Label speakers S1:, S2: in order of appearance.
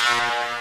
S1: you